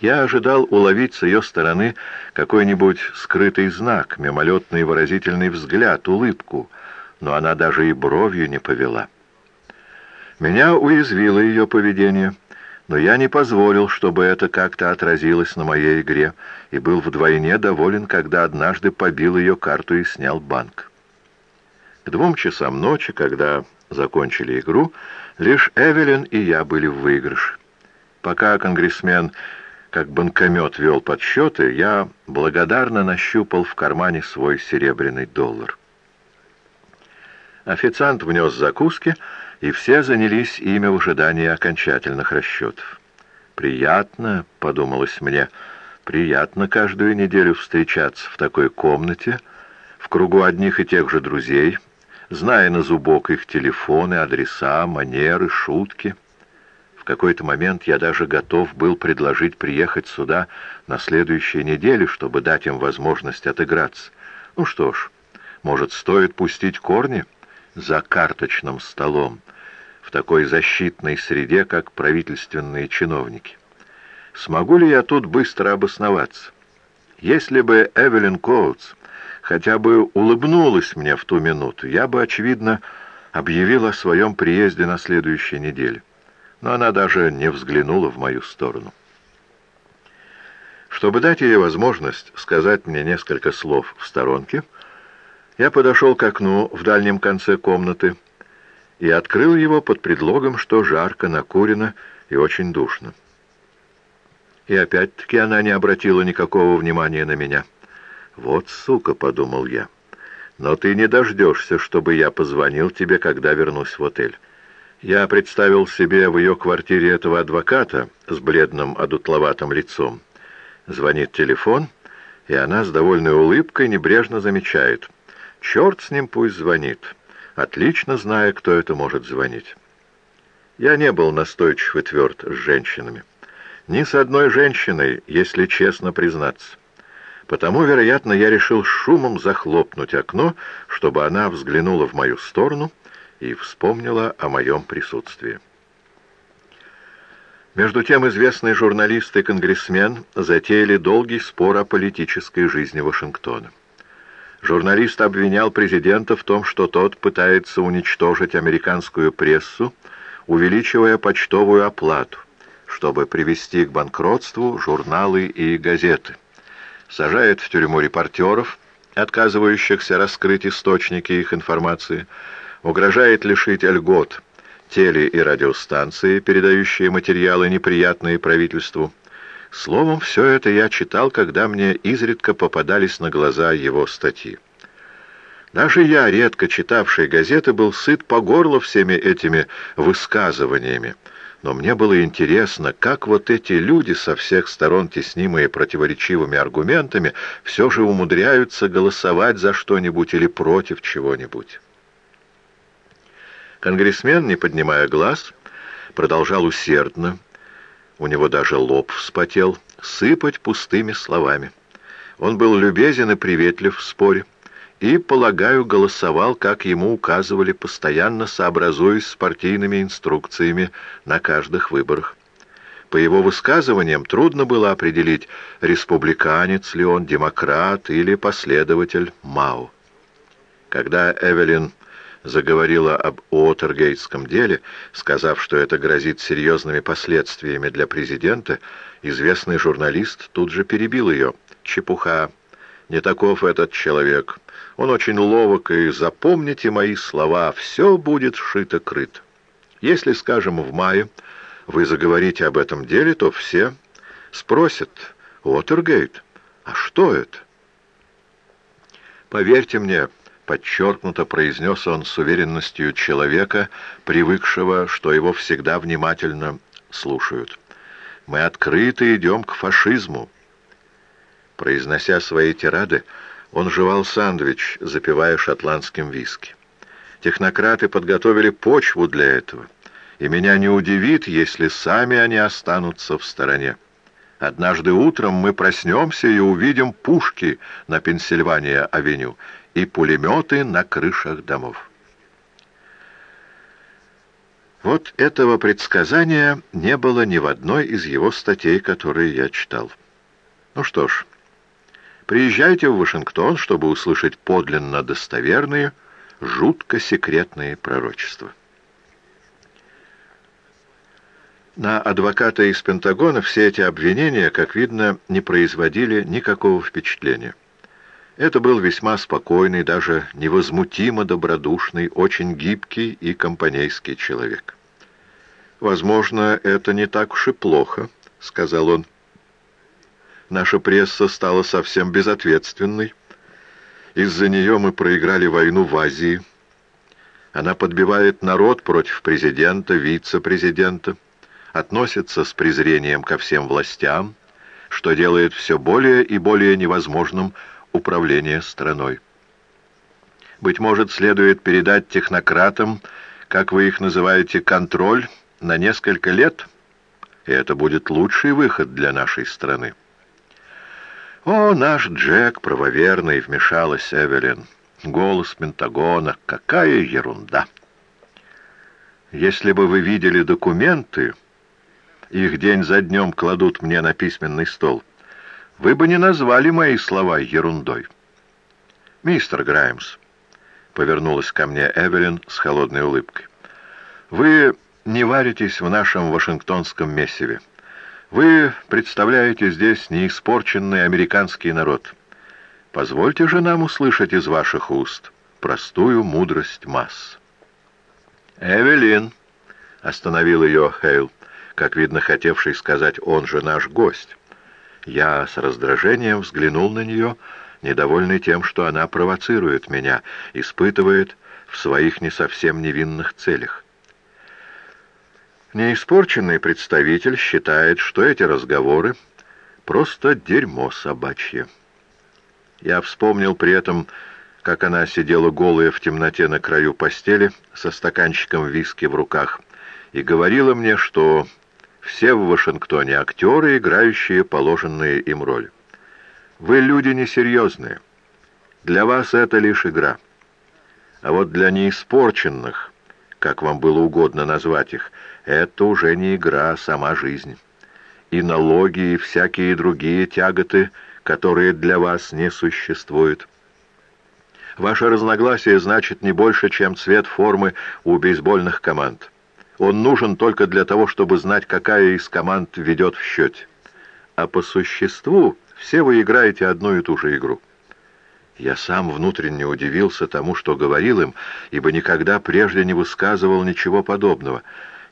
Я ожидал уловить с ее стороны какой-нибудь скрытый знак, мимолетный выразительный взгляд, улыбку, но она даже и бровью не повела. Меня уязвило ее поведение, но я не позволил, чтобы это как-то отразилось на моей игре, и был вдвойне доволен, когда однажды побил ее карту и снял банк. К двум часам ночи, когда закончили игру, лишь Эвелин и я были в выигрыше. Пока конгрессмен как банкомет вел подсчеты, я благодарно нащупал в кармане свой серебряный доллар. Официант внес закуски, и все занялись ими в ожидании окончательных расчетов. «Приятно», — подумалось мне, — «приятно каждую неделю встречаться в такой комнате, в кругу одних и тех же друзей, зная на зубок их телефоны, адреса, манеры, шутки». Какой-то момент я даже готов был предложить приехать сюда на следующей неделе, чтобы дать им возможность отыграться. Ну что ж, может, стоит пустить корни за карточным столом в такой защитной среде, как правительственные чиновники. Смогу ли я тут быстро обосноваться? Если бы Эвелин Коутс хотя бы улыбнулась мне в ту минуту, я бы, очевидно, объявил о своем приезде на следующей неделе но она даже не взглянула в мою сторону. Чтобы дать ей возможность сказать мне несколько слов в сторонке, я подошел к окну в дальнем конце комнаты и открыл его под предлогом, что жарко, накурено и очень душно. И опять-таки она не обратила никакого внимания на меня. «Вот сука», — подумал я, — «но ты не дождешься, чтобы я позвонил тебе, когда вернусь в отель». Я представил себе в ее квартире этого адвоката с бледным одутловатым лицом. Звонит телефон, и она с довольной улыбкой небрежно замечает. «Черт с ним пусть звонит, отлично зная, кто это может звонить». Я не был настойчив и тверд с женщинами. Ни с одной женщиной, если честно признаться. Потому, вероятно, я решил шумом захлопнуть окно, чтобы она взглянула в мою сторону — и вспомнила о моем присутствии. Между тем известный журналист и конгрессмен затеяли долгий спор о политической жизни Вашингтона. Журналист обвинял президента в том, что тот пытается уничтожить американскую прессу, увеличивая почтовую оплату, чтобы привести к банкротству журналы и газеты. Сажает в тюрьму репортеров, отказывающихся раскрыть источники их информации, угрожает лишить льгот теле- и радиостанции, передающие материалы, неприятные правительству. Словом, все это я читал, когда мне изредка попадались на глаза его статьи. Даже я, редко читавший газеты, был сыт по горло всеми этими высказываниями. Но мне было интересно, как вот эти люди, со всех сторон теснимые противоречивыми аргументами, все же умудряются голосовать за что-нибудь или против чего-нибудь. Конгрессмен, не поднимая глаз, продолжал усердно, у него даже лоб вспотел, сыпать пустыми словами. Он был любезен и приветлив в споре, и, полагаю, голосовал, как ему указывали, постоянно сообразуясь с партийными инструкциями на каждых выборах. По его высказываниям трудно было определить, республиканец ли он, демократ или последователь Мао. Когда Эвелин заговорила об Уотергейтском деле, сказав, что это грозит серьезными последствиями для президента, известный журналист тут же перебил ее. «Чепуха! Не таков этот человек. Он очень ловок, и запомните мои слова, все будет шито-крыто. Если, скажем, в мае вы заговорите об этом деле, то все спросят, Уотергейт, а что это?» Поверьте мне, подчеркнуто произнес он с уверенностью человека, привыкшего, что его всегда внимательно слушают. «Мы открыто идем к фашизму». Произнося свои тирады, он жевал сандвич, запивая шотландским виски. Технократы подготовили почву для этого, и меня не удивит, если сами они останутся в стороне. Однажды утром мы проснемся и увидим пушки на Вот этого предсказания не было ни в одной из его статей, которые я читал. Ну что ж, приезжайте в Вашингтон, чтобы услышать подлинно достоверные, жутко секретные пророчества. На адвоката из Пентагона все эти обвинения, как видно, не производили никакого впечатления. Это был весьма спокойный, даже невозмутимо добродушный, очень гибкий и компанейский человек. «Возможно, это не так уж и плохо», — сказал он. «Наша пресса стала совсем безответственной. Из-за нее мы проиграли войну в Азии. Она подбивает народ против президента, вице-президента, относится с презрением ко всем властям, что делает все более и более невозможным управления страной. Быть может, следует передать технократам, как вы их называете, контроль на несколько лет, и это будет лучший выход для нашей страны. «О, наш Джек правоверный!» — вмешалась Эвелин. «Голос Пентагона! Какая ерунда!» «Если бы вы видели документы, их день за днем кладут мне на письменный стол, вы бы не назвали мои слова ерундой. «Мистер Граймс», — повернулась ко мне Эвелин с холодной улыбкой, — «вы не варитесь в нашем вашингтонском мессиве. Вы представляете здесь неиспорченный американский народ. Позвольте же нам услышать из ваших уст простую мудрость масс». «Эвелин», — остановил ее Хейл, как видно, хотевший сказать «он же наш гость». Я с раздражением взглянул на нее, недовольный тем, что она провоцирует меня, испытывает в своих не совсем невинных целях. Неиспорченный представитель считает, что эти разговоры просто дерьмо собачье. Я вспомнил при этом, как она сидела голая в темноте на краю постели со стаканчиком виски в руках и говорила мне, что все в Вашингтоне актеры, играющие положенные им роли. Вы люди несерьезные. Для вас это лишь игра. А вот для неиспорченных, как вам было угодно назвать их, это уже не игра, а сама жизнь. И налоги, и всякие другие тяготы, которые для вас не существуют. Ваше разногласие значит не больше, чем цвет формы у бейсбольных команд. Он нужен только для того, чтобы знать, какая из команд ведет в счете. А по существу все вы играете одну и ту же игру. Я сам внутренне удивился тому, что говорил им, ибо никогда прежде не высказывал ничего подобного.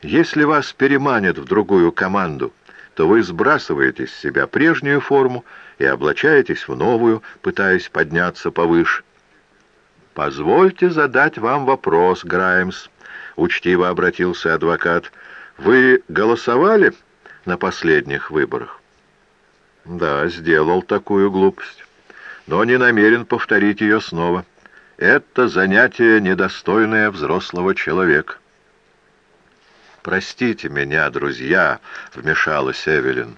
Если вас переманят в другую команду, то вы сбрасываете с себя прежнюю форму и облачаетесь в новую, пытаясь подняться повыше. «Позвольте задать вам вопрос, Граймс», учтиво обратился адвокат. «Вы голосовали на последних выборах?» «Да, сделал такую глупость, но не намерен повторить ее снова. Это занятие, недостойное взрослого человека». «Простите меня, друзья», — вмешалась Эвелин.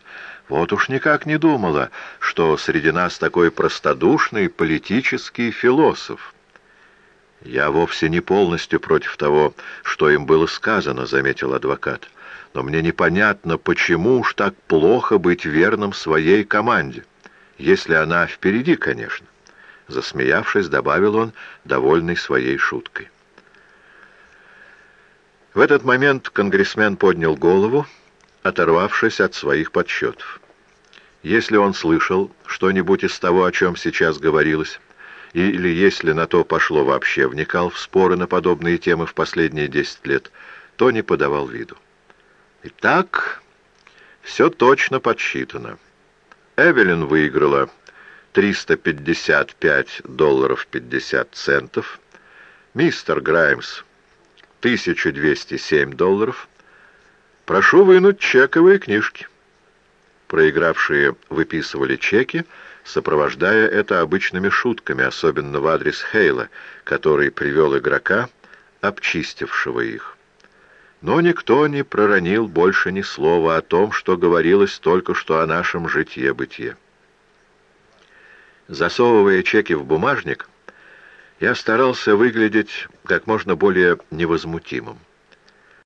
«Вот уж никак не думала, что среди нас такой простодушный политический философ». «Я вовсе не полностью против того, что им было сказано», — заметил адвокат. «Но мне непонятно, почему уж так плохо быть верным своей команде, если она впереди, конечно». Засмеявшись, добавил он, довольный своей шуткой. В этот момент конгрессмен поднял голову, оторвавшись от своих подсчетов. Если он слышал что-нибудь из того, о чем сейчас говорилось, или, если на то пошло вообще, вникал в споры на подобные темы в последние десять лет, то не подавал виду. Итак, все точно подсчитано. Эвелин выиграла 355 долларов 50 центов, мистер Граймс 1207 долларов. Прошу вынуть чековые книжки. Проигравшие выписывали чеки, сопровождая это обычными шутками, особенно в адрес Хейла, который привел игрока, обчистившего их. Но никто не проронил больше ни слова о том, что говорилось только что о нашем житье-бытие. Засовывая чеки в бумажник, я старался выглядеть как можно более невозмутимым.